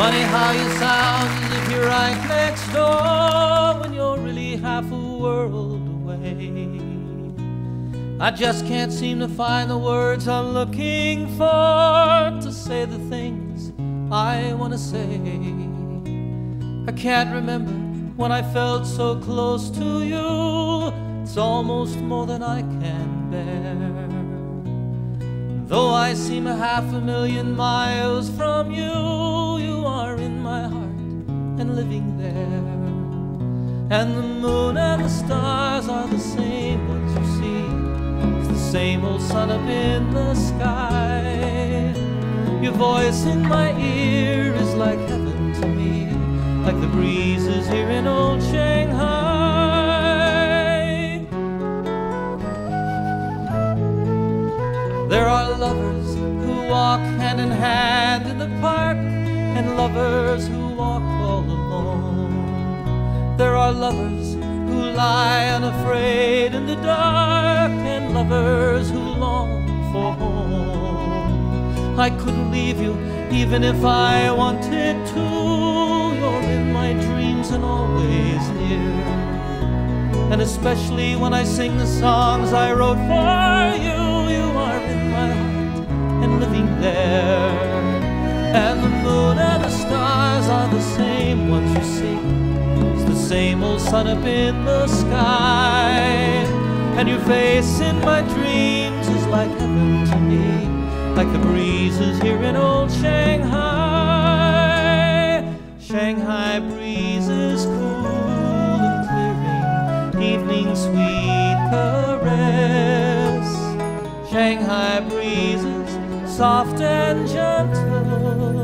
Funny how you sound if you're right next door when you're really half a world away. I just can't seem to find the words I'm looking for to say the things I want to say. I can't remember when I felt so close to you. It's almost more than I can bear. Though I seem a half a million miles from you, you are in my heart and living there. And the moon and the stars are the same ones you see. It's the same old sun up in the sky. Your voice in my ear is like heaven to me, like the breezes here in old Shanghai. There are lovers who walk hand in hand in the park, and lovers who walk all alone. There are lovers who lie unafraid in the dark, and lovers who long for home. I couldn't leave you even if I wanted to. You're in my dreams and always near. And especially when I sing the songs I wrote for living there. And the moon and the stars are the same ones you see. It's the same old sun up in the sky. And your face in my dreams is like heaven to me, like the breezes here in old Shanghai. Shanghai breezes cool and clearing, evening sweet caress. Shanghai breezes soft and gentle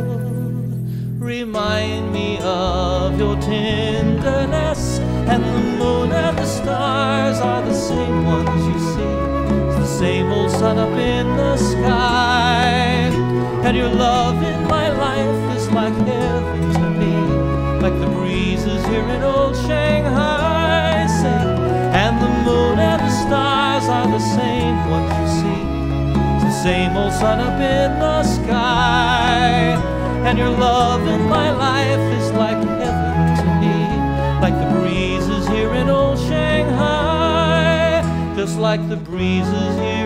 remind me of your tenderness. And the moon and the stars are the same ones you see. It's the same old sun up in the sky. And your love in my life is like heaven to me, like the breezes here in old Shanghai. Say, and the moon and the stars are the same ones same old sun up in the sky. And your love in my life is like heaven to me, like the breezes here in old Shanghai, just like the breezes here.